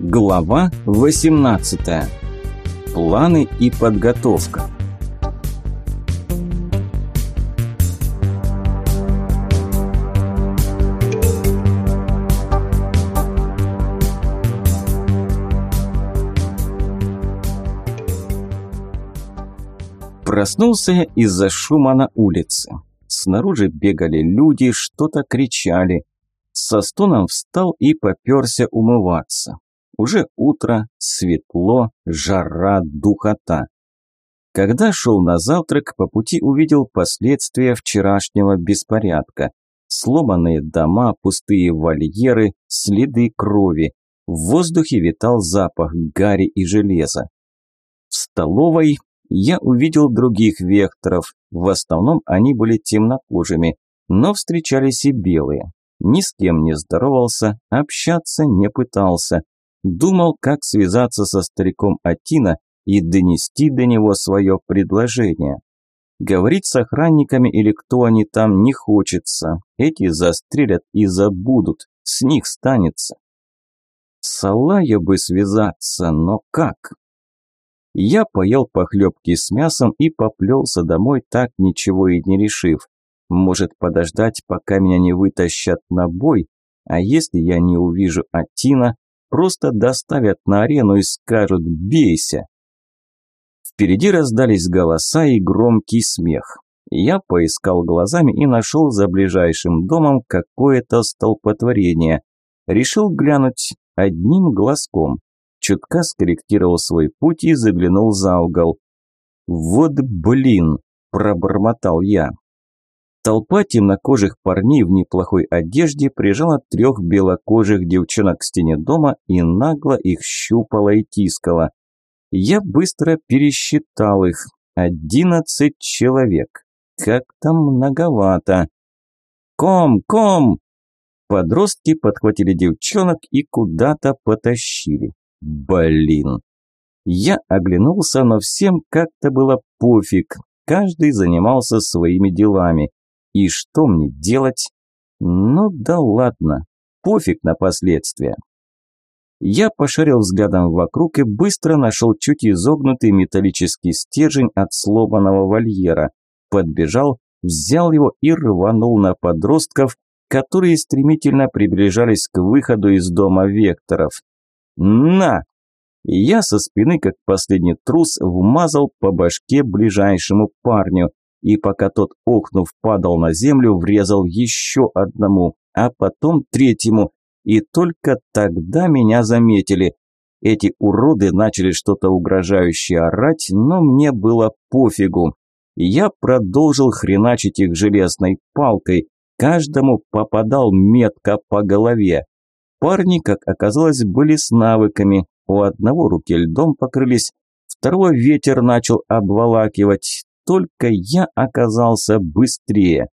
Глава 18. Планы и подготовка. Проснулся из-за шума на улице. Снаружи бегали люди, что-то кричали. Со стоном встал и попёрся умываться. Уже утро, светло, жара, духота. Когда шел на завтрак, по пути увидел последствия вчерашнего беспорядка. Сломанные дома, пустые вольеры, следы крови. В воздухе витал запах гари и железа. В столовой я увидел других векторов. В основном они были темнокожими, но встречались и белые. Ни с кем не здоровался, общаться не пытался. Думал, как связаться со стариком Атина и донести до него свое предложение. Говорить с охранниками или кто они там не хочется. Эти застрелят и забудут, с них станется. С Аллая бы связаться, но как? Я поел похлебки с мясом и поплелся домой, так ничего и не решив. Может подождать, пока меня не вытащат на бой, а если я не увижу Атина, Просто доставят на арену и скажут «бейся». Впереди раздались голоса и громкий смех. Я поискал глазами и нашел за ближайшим домом какое-то столпотворение. Решил глянуть одним глазком. Чутка скорректировал свой путь и заглянул за угол. «Вот блин!» – пробормотал я. Толпа темнокожих парней в неплохой одежде прижала трех белокожих девчонок к стене дома и нагло их щупала и тискала. Я быстро пересчитал их. Одиннадцать человек. Как-то многовато. «Ком! Ком!» Подростки подхватили девчонок и куда-то потащили. Блин. Я оглянулся, но всем как-то было пофиг. Каждый занимался своими делами. И что мне делать? Ну да ладно, пофиг на последствия. Я пошарил взглядом вокруг и быстро нашел чуть изогнутый металлический стержень от сломанного вольера. Подбежал, взял его и рванул на подростков, которые стремительно приближались к выходу из дома векторов. «На!» Я со спины, как последний трус, вмазал по башке ближайшему парню и пока тот, охнув, падал на землю, врезал еще одному, а потом третьему, и только тогда меня заметили. Эти уроды начали что-то угрожающее орать, но мне было пофигу. Я продолжил хреначить их железной палкой, каждому попадал метко по голове. Парни, как оказалось, были с навыками, у одного руки льдом покрылись, второго ветер начал обволакивать, только я оказался быстрее.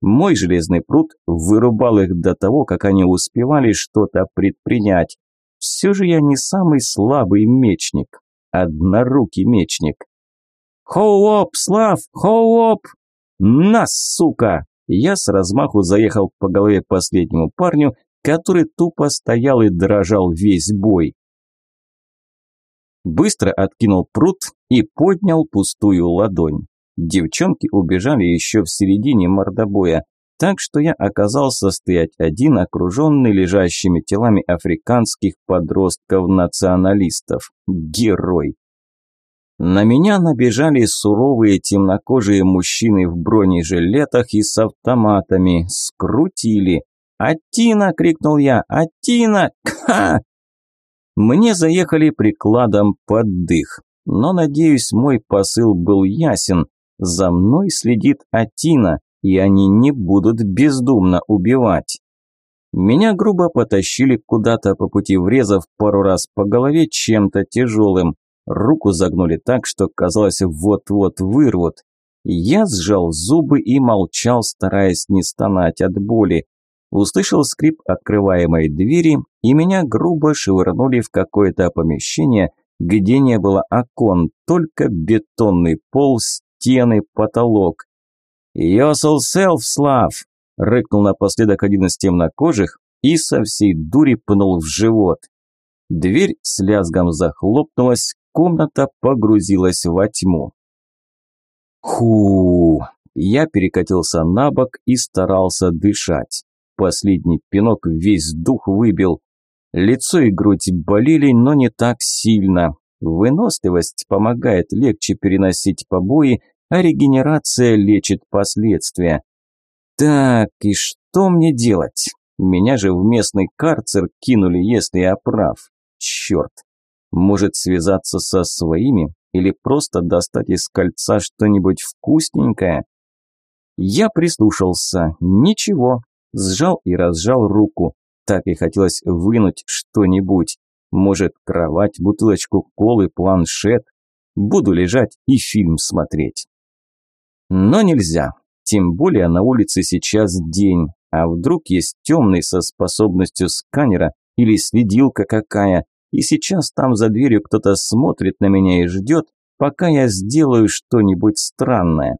Мой железный пруд вырубал их до того, как они успевали что-то предпринять. Все же я не самый слабый мечник, однорукий мечник. «Хоу-оп, Слав! Хоу-оп! На, сука!» Я с размаху заехал по голове последнему парню, который тупо стоял и дрожал весь бой. Быстро откинул пруд и поднял пустую ладонь. Девчонки убежали еще в середине мордобоя, так что я оказался стоять один, окруженный лежащими телами африканских подростков-националистов. Герой. На меня набежали суровые темнокожие мужчины в бронежилетах и с автоматами. Скрутили. «Атина!» – крикнул я. «Атина! Ха!» Мне заехали прикладом под дых. Но, надеюсь, мой посыл был ясен. За мной следит Атина, и они не будут бездумно убивать. Меня грубо потащили куда-то по пути, врезав пару раз по голове чем-то тяжелым. Руку загнули так, что казалось вот-вот вырвут. Я сжал зубы и молчал, стараясь не стонать от боли. Услышал скрип открываемой двери, и меня грубо швырнули в какое-то помещение, где не было окон, только бетонный пол, стены, потолок. «Йосел селф, Слав!» – рыкнул напоследок один из темнокожих и со всей дури пнул в живот. Дверь с лязгом захлопнулась, комната погрузилась во тьму. Ху! Я перекатился на бок и старался дышать. Последний пинок весь дух выбил. Лицо и грудь болели, но не так сильно. Выносливость помогает легче переносить побои, а регенерация лечит последствия. Так, и что мне делать? Меня же в местный карцер кинули, если я прав. Черт. Может связаться со своими или просто достать из кольца что-нибудь вкусненькое? Я прислушался. Ничего. Сжал и разжал руку. Так и хотелось вынуть что-нибудь. Может, кровать, бутылочку колы, планшет. Буду лежать и фильм смотреть. Но нельзя. Тем более на улице сейчас день. А вдруг есть темный со способностью сканера или следилка какая, и сейчас там за дверью кто-то смотрит на меня и ждет, пока я сделаю что-нибудь странное.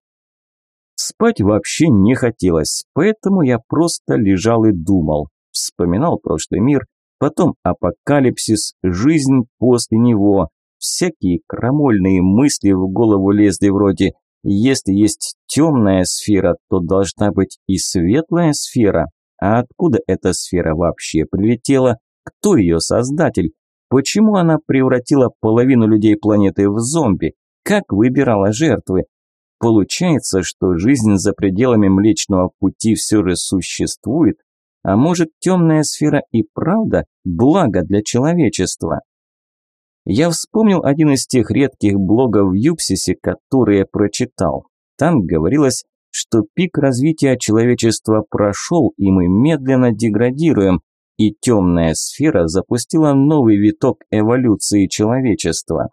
Спать вообще не хотелось, поэтому я просто лежал и думал, вспоминал прошлый мир, потом апокалипсис, жизнь после него, всякие крамольные мысли в голову лезли вроде если есть темная сфера, то должна быть и светлая сфера. А откуда эта сфера вообще прилетела? Кто ее создатель? Почему она превратила половину людей планеты в зомби? Как выбирала жертвы? Получается, что жизнь за пределами Млечного Пути все же существует? А может, темная сфера и правда благо для человечества? Я вспомнил один из тех редких блогов в Юпсисе, которые прочитал. Там говорилось, что пик развития человечества прошел, и мы медленно деградируем, и темная сфера запустила новый виток эволюции человечества.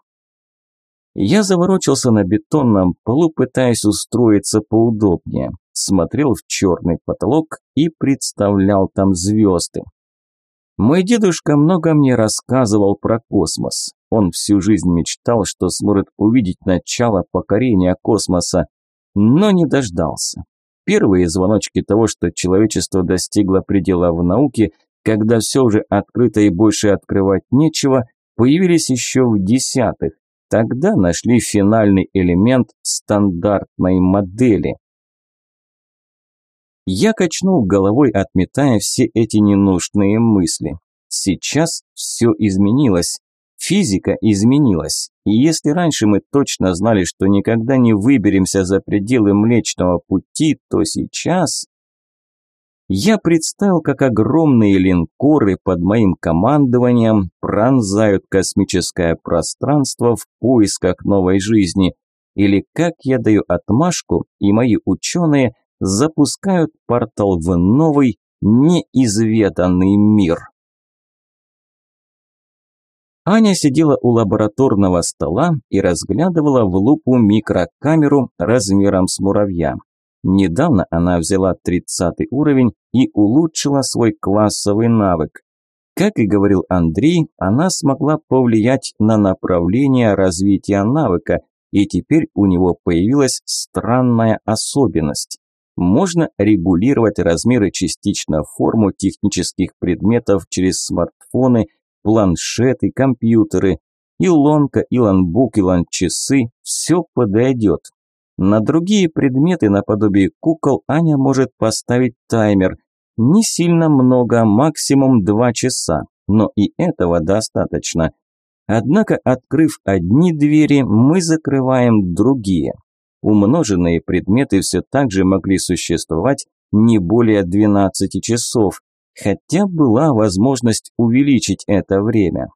Я заворочился на бетонном полу, пытаясь устроиться поудобнее. Смотрел в черный потолок и представлял там звезды. Мой дедушка много мне рассказывал про космос. Он всю жизнь мечтал, что сможет увидеть начало покорения космоса, но не дождался. Первые звоночки того, что человечество достигло предела в науке, когда все уже открыто и больше открывать нечего, появились еще в десятых. Тогда нашли финальный элемент стандартной модели. Я качнул головой, отметая все эти ненужные мысли. Сейчас все изменилось. Физика изменилась, и если раньше мы точно знали, что никогда не выберемся за пределы Млечного Пути, то сейчас... Я представил, как огромные линкоры под моим командованием пронзают космическое пространство в поисках новой жизни, или как я даю отмашку, и мои ученые запускают портал в новый, неизведанный мир. Аня сидела у лабораторного стола и разглядывала в лупу микрокамеру размером с муравья. Недавно она взяла 30 уровень и улучшила свой классовый навык. Как и говорил Андрей, она смогла повлиять на направление развития навыка, и теперь у него появилась странная особенность. Можно регулировать размеры частично форму технических предметов через смартфоны планшеты, компьютеры, илонка, илонбук, илон-часы – все подойдет. На другие предметы наподобие кукол Аня может поставить таймер. Не сильно много, максимум два часа, но и этого достаточно. Однако, открыв одни двери, мы закрываем другие. Умноженные предметы все так же могли существовать не более 12 часов, хотя была возможность увеличить это время.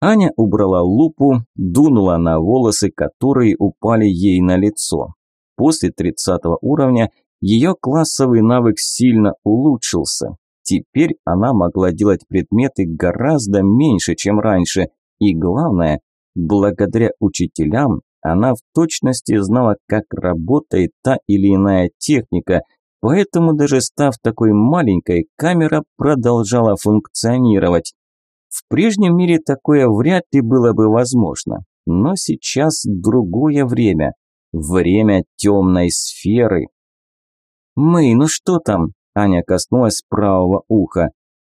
Аня убрала лупу, дунула на волосы, которые упали ей на лицо. После 30 уровня ее классовый навык сильно улучшился. Теперь она могла делать предметы гораздо меньше, чем раньше. И главное, благодаря учителям она в точности знала, как работает та или иная техника – Поэтому даже став такой маленькой, камера продолжала функционировать. В прежнем мире такое вряд ли было бы возможно. Но сейчас другое время. Время темной сферы. «Мэй, ну что там?» – Аня коснулась правого уха.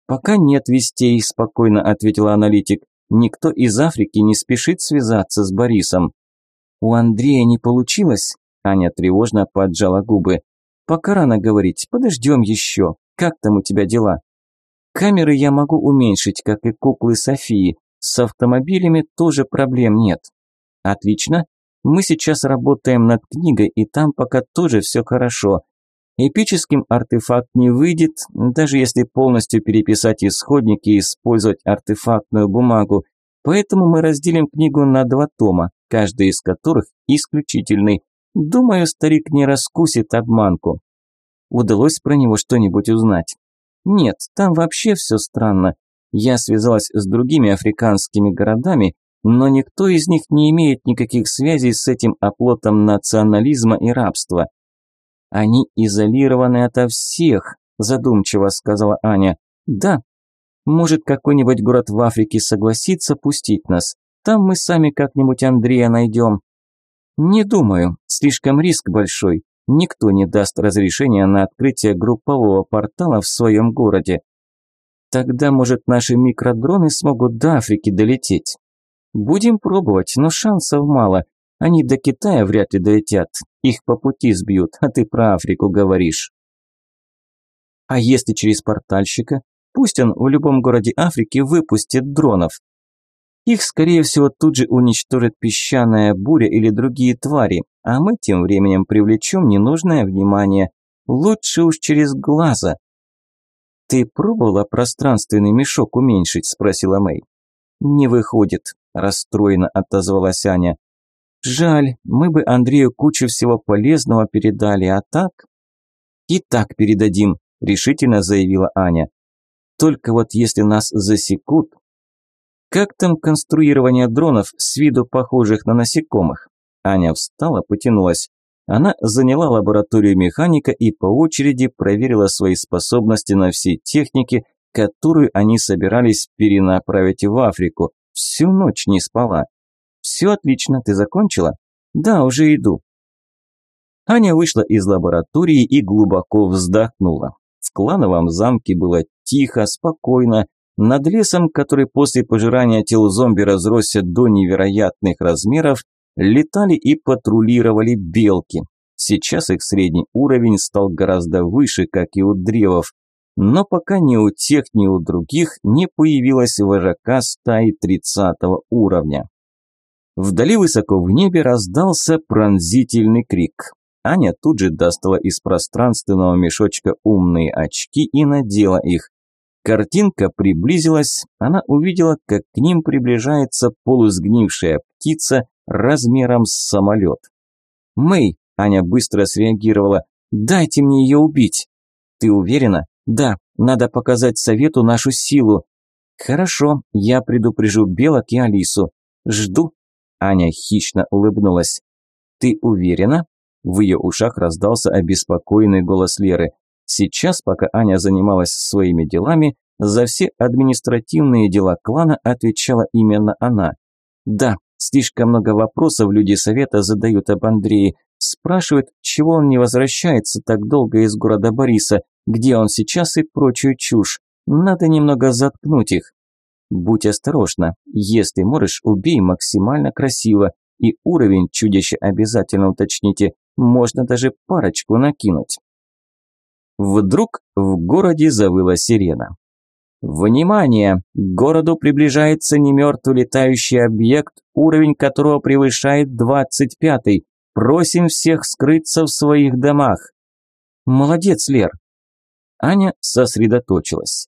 «Пока нет вестей», – спокойно ответила аналитик. «Никто из Африки не спешит связаться с Борисом». «У Андрея не получилось?» – Аня тревожно поджала губы. «Пока рано говорить, подождем еще. Как там у тебя дела?» «Камеры я могу уменьшить, как и куклы Софии. С автомобилями тоже проблем нет». «Отлично. Мы сейчас работаем над книгой, и там пока тоже все хорошо. Эпическим артефакт не выйдет, даже если полностью переписать исходники и использовать артефактную бумагу. Поэтому мы разделим книгу на два тома, каждый из которых исключительный. Думаю, старик не раскусит обманку. Удалось про него что-нибудь узнать? Нет, там вообще все странно. Я связалась с другими африканскими городами, но никто из них не имеет никаких связей с этим оплотом национализма и рабства. Они изолированы ото всех, задумчиво сказала Аня. Да. Может, какой-нибудь город в Африке согласится пустить нас? Там мы сами как-нибудь Андрея найдем. Не думаю, слишком риск большой. Никто не даст разрешения на открытие группового портала в своем городе. Тогда, может, наши микродроны смогут до Африки долететь. Будем пробовать, но шансов мало. Они до Китая вряд ли долетят. Их по пути сбьют, а ты про Африку говоришь. А если через портальщика? Пусть он в любом городе Африки выпустит дронов. Их, скорее всего, тут же уничтожит песчаная буря или другие твари, а мы тем временем привлечем ненужное внимание. Лучше уж через глаза. «Ты пробовала пространственный мешок уменьшить?» – спросила Мэй. «Не выходит», – расстроенно отозвалась Аня. Жаль, мы бы Андрею кучу всего полезного передали, а так... И так передадим, решительно заявила Аня. Только вот если нас засекут... Как там конструирование дронов с виду похожих на насекомых? Аня встала, потянулась. Она заняла лабораторию механика и по очереди проверила свои способности на все техники, которую они собирались перенаправить в Африку. Всю ночь не спала. «Все отлично, ты закончила?» «Да, уже иду». Аня вышла из лаборатории и глубоко вздохнула. В клановом замке было тихо, спокойно. Над лесом, который после пожирания тел зомби разросся до невероятных размеров, летали и патрулировали белки. Сейчас их средний уровень стал гораздо выше, как и у древов. Но пока ни у тех, ни у других не появилась вожака стаи 30 уровня. Вдали высоко в небе раздался пронзительный крик. Аня тут же достала из пространственного мешочка умные очки и надела их. Картинка приблизилась, она увидела, как к ним приближается полусгнившая птица размером с самолет. «Мэй!» – Аня быстро среагировала. «Дайте мне ее убить!» «Ты уверена?» «Да, надо показать совету нашу силу». «Хорошо, я предупрежу Белок и Алису. Жду, Аня хищно улыбнулась. «Ты уверена?» В ее ушах раздался обеспокоенный голос Леры. Сейчас, пока Аня занималась своими делами, за все административные дела клана отвечала именно она. «Да, слишком много вопросов люди совета задают об Андрее. Спрашивают, чего он не возвращается так долго из города Бориса, где он сейчас и прочую чушь. Надо немного заткнуть их. Будь осторожна. Если можешь, убей максимально красиво. И уровень чудища обязательно уточните. Можно даже парочку накинуть. Вдруг в городе завыла сирена. Внимание! К городу приближается немертвый летающий объект, уровень которого превышает 25-й. Просим всех скрыться в своих домах. Молодец, Лер. Аня сосредоточилась.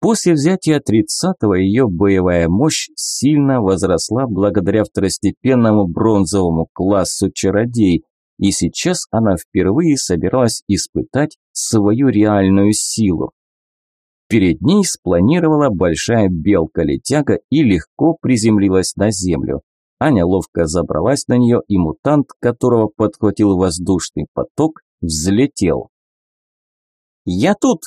После взятия 30-го ее боевая мощь сильно возросла благодаря второстепенному бронзовому классу чародей, и сейчас она впервые собиралась испытать свою реальную силу. Перед ней спланировала большая белка-летяга и легко приземлилась на землю. Аня ловко забралась на нее, и мутант, которого подхватил воздушный поток, взлетел. «Я тут!»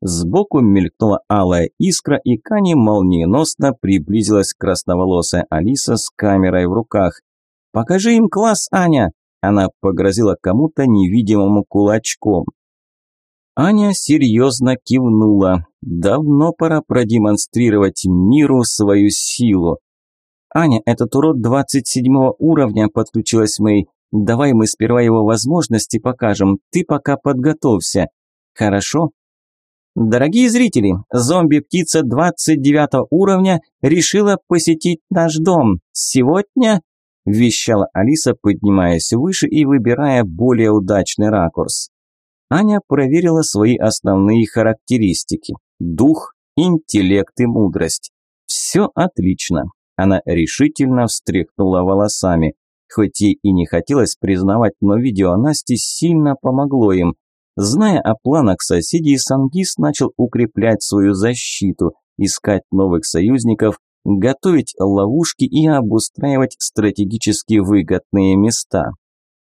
Сбоку мелькнула алая искра, и Кани молниеносно приблизилась красноволосая Алиса с камерой в руках. «Покажи им класс, Аня!» Она погрозила кому-то невидимому кулачком. Аня серьезно кивнула. Давно пора продемонстрировать миру свою силу. «Аня, этот урод 27 уровня», – подключилась Мэй. «Давай мы сперва его возможности покажем, ты пока подготовься». «Хорошо?» Дорогие зрители, зомби-птица 29 уровня решила посетить наш дом. Сегодня, вещала Алиса, поднимаясь выше и выбирая более удачный ракурс. Аня проверила свои основные характеристики – дух, интеллект и мудрость. Все отлично. Она решительно встряхнула волосами. Хоть ей и не хотелось признавать, но видео Насти сильно помогло им. Зная о планах соседей, Сангис начал укреплять свою защиту, искать новых союзников, готовить ловушки и обустраивать стратегически выгодные места.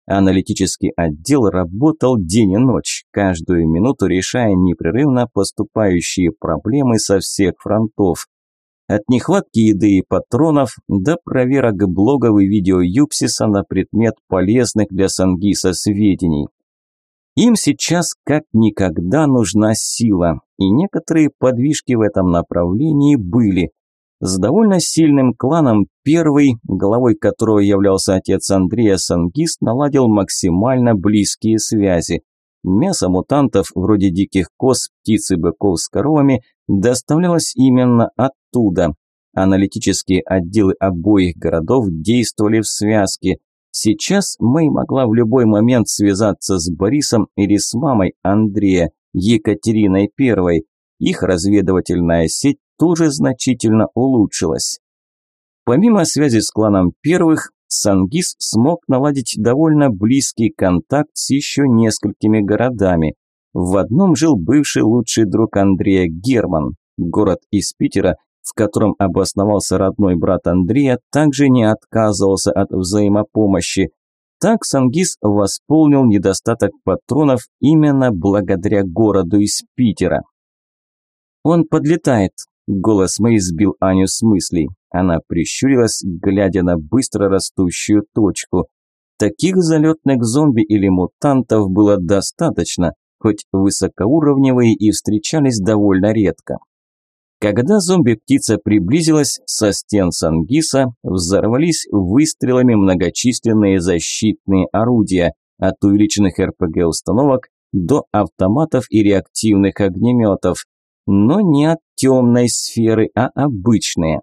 Аналитический отдел работал день и ночь, каждую минуту решая непрерывно поступающие проблемы со всех фронтов. От нехватки еды и патронов до проверок блогов и видео Юпсиса на предмет полезных для Сангиса сведений. Им сейчас как никогда нужна сила, и некоторые подвижки в этом направлении были. С довольно сильным кланом первый, главой которого являлся отец Андрея Сангис, наладил максимально близкие связи. Мясо мутантов, вроде диких коз, птиц и быков с коровами, доставлялось именно оттуда. Аналитические отделы обоих городов действовали в связке. Сейчас Мэй могла в любой момент связаться с Борисом или с мамой Андрея, Екатериной Первой. Их разведывательная сеть тоже значительно улучшилась. Помимо связи с кланом первых, Сангис смог наладить довольно близкий контакт с еще несколькими городами. В одном жил бывший лучший друг Андрея Герман. Город из Питера, в котором обосновался родной брат Андрея, также не отказывался от взаимопомощи. Так Сангис восполнил недостаток патронов именно благодаря городу из Питера. «Он подлетает», – голос Мэй сбил Аню с мыслей. Она прищурилась, глядя на быстро растущую точку. Таких залетных зомби или мутантов было достаточно, хоть высокоуровневые и встречались довольно редко. Когда зомби-птица приблизилась, со стен Сангиса взорвались выстрелами многочисленные защитные орудия, от увеличенных РПГ-установок до автоматов и реактивных огнеметов, но не от темной сферы, а обычные.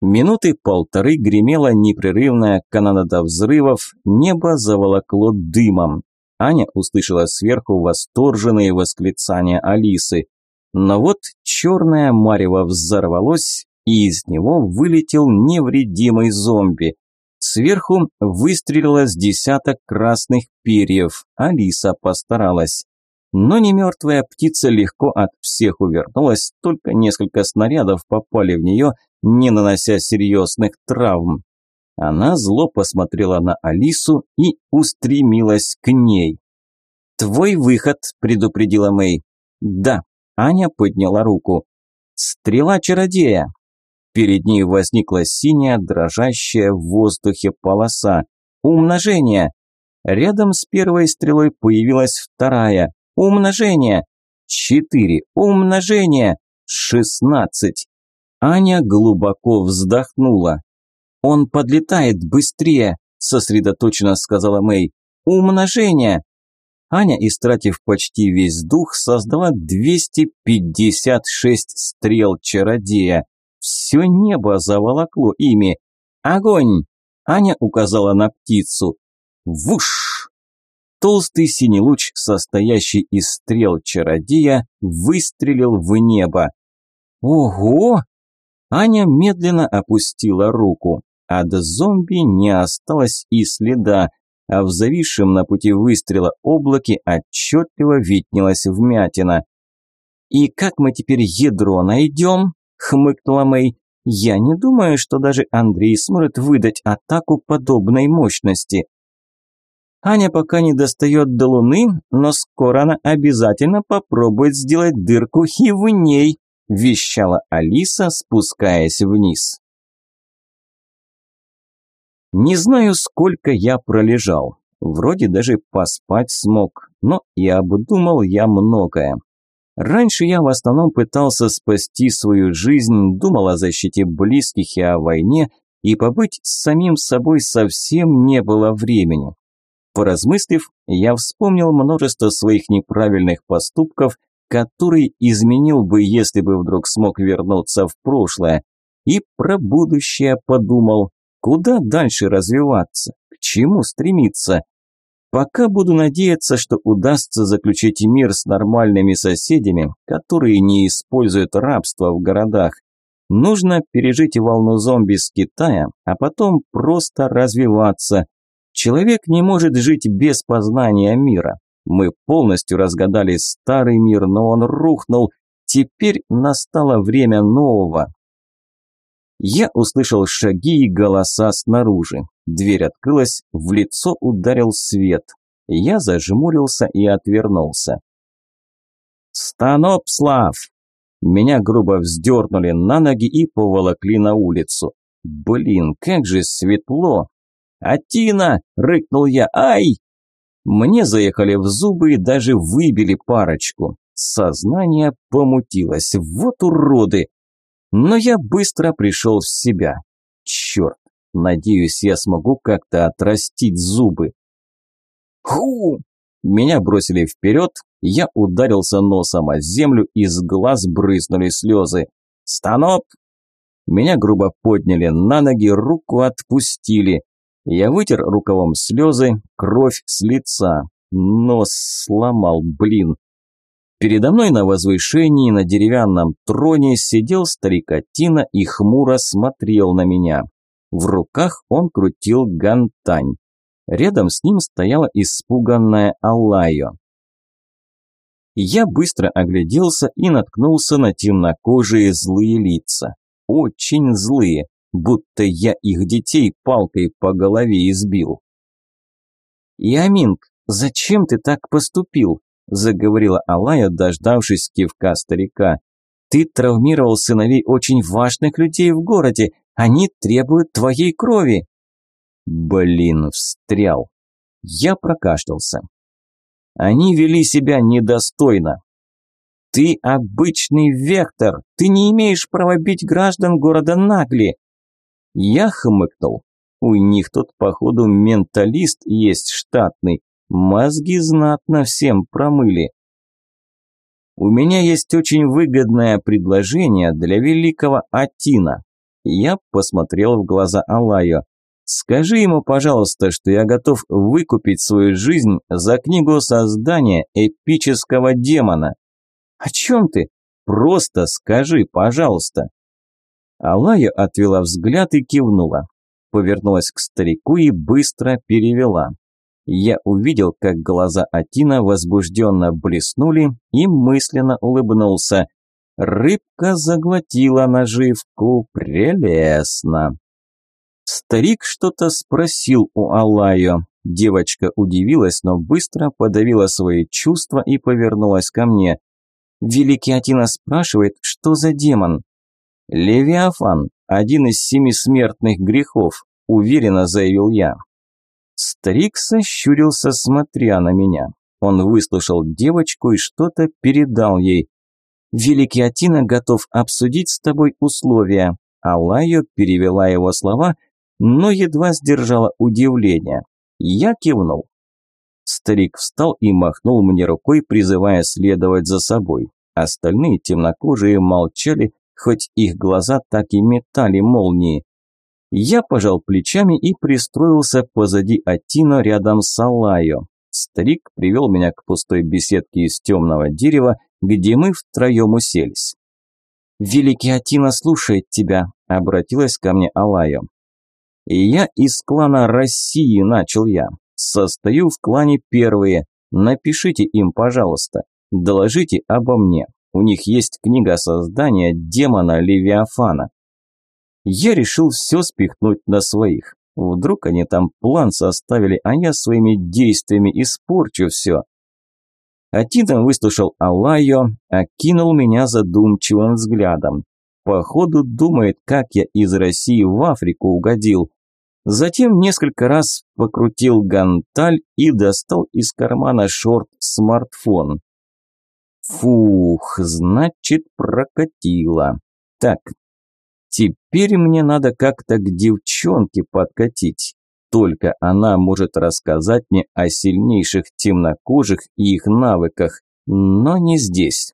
Минуты полторы гремела непрерывная канонада взрывов, небо заволокло дымом. Аня услышала сверху восторженные восклицания Алисы. Но вот черное марево взорвалось, и из него вылетел невредимый зомби. Сверху выстрелила с десяток красных перьев. Алиса постаралась. Но не мертвая птица легко от всех увернулась, только несколько снарядов попали в нее, не нанося серьезных травм. Она зло посмотрела на Алису и устремилась к ней. «Твой выход», – предупредила Мэй. «Да», Аня подняла руку. «Стрела чародея!» Перед ней возникла синяя, дрожащая в воздухе полоса. «Умножение!» Рядом с первой стрелой появилась вторая. «Умножение!» «Четыре! Умножение!» «Шестнадцать!» Аня глубоко вздохнула. «Он подлетает быстрее!» – сосредоточенно сказала Мэй. «Умножение!» Аня, истратив почти весь дух, создала 256 стрел чародея. Все небо заволокло ими. «Огонь!» Аня указала на птицу. «Вуш!» Толстый синий луч, состоящий из стрел чародея, выстрелил в небо. «Ого!» Аня медленно опустила руку. От зомби не осталось и следа а в зависшем на пути выстрела облаке отчетливо виднелась вмятина. «И как мы теперь ядро найдем?» – хмыкнула Мэй. «Я не думаю, что даже Андрей сможет выдать атаку подобной мощности». Аня пока не достает до Луны, но скоро она обязательно попробует сделать дырку и в ней, вещала Алиса, спускаясь вниз. Не знаю, сколько я пролежал. Вроде даже поспать смог. но и обдумал я многое. Раньше я в основном пытался спасти свою жизнь, думал о защите близких и о войне, и побыть с самим собой совсем не было времени. Поразмыслив, я вспомнил множество своих неправильных поступков, которые изменил бы, если бы вдруг смог вернуться в прошлое, и про будущее подумал, куда дальше развиваться, к чему стремиться. Пока буду надеяться, что удастся заключить мир с нормальными соседями, которые не используют рабство в городах. Нужно пережить волну зомби с Китая, а потом просто развиваться. Человек не может жить без познания мира. Мы полностью разгадали старый мир, но он рухнул. Теперь настало время нового. Я услышал шаги и голоса снаружи. Дверь открылась, в лицо ударил свет. Я зажмурился и отвернулся. «Станопслав!» Меня грубо вздернули на ноги и поволокли на улицу. Блин, как же светло! «Атина!» – рыкнул я. «Ай!» Мне заехали в зубы и даже выбили парочку. Сознание помутилось. Вот уроды! Но я быстро пришел в себя. Черт, надеюсь, я смогу как-то отрастить зубы. Ху! Меня бросили вперед, я ударился носом о землю, из глаз брызнули слезы. «Станоп!» Меня грубо подняли на ноги, руку отпустили. Я вытер рукавом слезы, кровь с лица. Нос сломал, блин. Передо мной на возвышении на деревянном троне сидел старик Атина и хмуро смотрел на меня. В руках он крутил гантань. Рядом с ним стояла испуганная Алайо. Я быстро огляделся и наткнулся на темнокожие злые лица. Очень злые, будто я их детей палкой по голове избил. «Яминг, зачем ты так поступил?» – заговорила Алая, дождавшись кивка старика. «Ты травмировал сыновей очень важных людей в городе. Они требуют твоей крови». Блин, встрял. Я прокашлялся. Они вели себя недостойно. Ты обычный вектор, ты не имеешь права бить граждан города Нагли. Я хмыкнул. У них тут, походу, менталист есть штатный. Мозги знатно всем промыли. У меня есть очень выгодное предложение для великого Атина. Я посмотрел в глаза Алаю. Скажи ему, пожалуйста, что я готов выкупить свою жизнь за книгу создания эпического демона. О чем ты? Просто скажи, пожалуйста. Алая отвела взгляд и кивнула. Повернулась к старику и быстро перевела. Я увидел, как глаза Атина возбужденно блеснули и мысленно улыбнулся. Рыбка заглотила наживку прелестно. Старик что-то спросил у Алайо. Девочка удивилась, но быстро подавила свои чувства и повернулась ко мне. Великий Атина спрашивает, что за демон? Левиафан, один из семи смертных грехов, уверенно заявил я. Старик сощурился, смотря на меня. Он выслушал девочку и что-то передал ей. «Великий Атина готов обсудить с тобой условия». Алайо перевела его слова – но едва сдержала удивление. Я кивнул. Старик встал и махнул мне рукой, призывая следовать за собой. Остальные темнокожие молчали, хоть их глаза так и метали молнии. Я пожал плечами и пристроился позади Атино рядом с Алайо. Старик привел меня к пустой беседке из темного дерева, где мы втроем уселись. «Великий Атина слушает тебя», – обратилась ко мне Алайо. Я из клана России начал я. Состою в клане первые. Напишите им, пожалуйста. Доложите обо мне. У них есть книга создания демона Левиафана. Я решил все спихнуть на своих. Вдруг они там план составили, а я своими действиями испорчу все. Атидан выслушал Алайо, окинул меня задумчивым взглядом. Походу думает, как я из России в Африку угодил. Затем несколько раз покрутил ганталь и достал из кармана шорт смартфон. Фух, значит прокатило. Так, теперь мне надо как-то к девчонке подкатить. Только она может рассказать мне о сильнейших темнокожих и их навыках, но не здесь.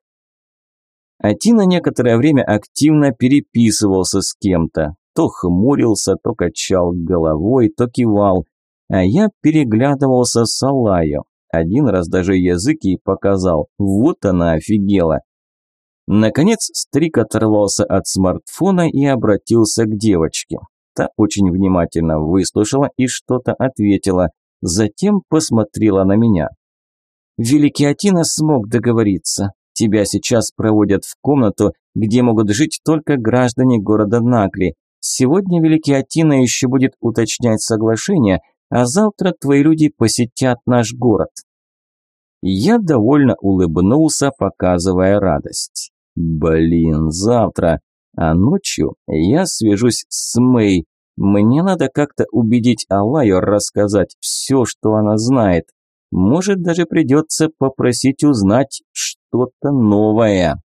Атина некоторое время активно переписывался с кем-то. То хмурился, то качал головой, то кивал. А я переглядывался с Алаю. Один раз даже язык ей показал. Вот она офигела. Наконец Стрик оторвался от смартфона и обратился к девочке. Та очень внимательно выслушала и что-то ответила. Затем посмотрела на меня. «Великий Атина смог договориться. Тебя сейчас проводят в комнату, где могут жить только граждане города Накли. Сегодня Великий Атина еще будет уточнять соглашение, а завтра твои люди посетят наш город». Я довольно улыбнулся, показывая радость. «Блин, завтра. А ночью я свяжусь с Мэй. Мне надо как-то убедить Алаю рассказать все, что она знает. Может, даже придется попросить узнать что-то новое».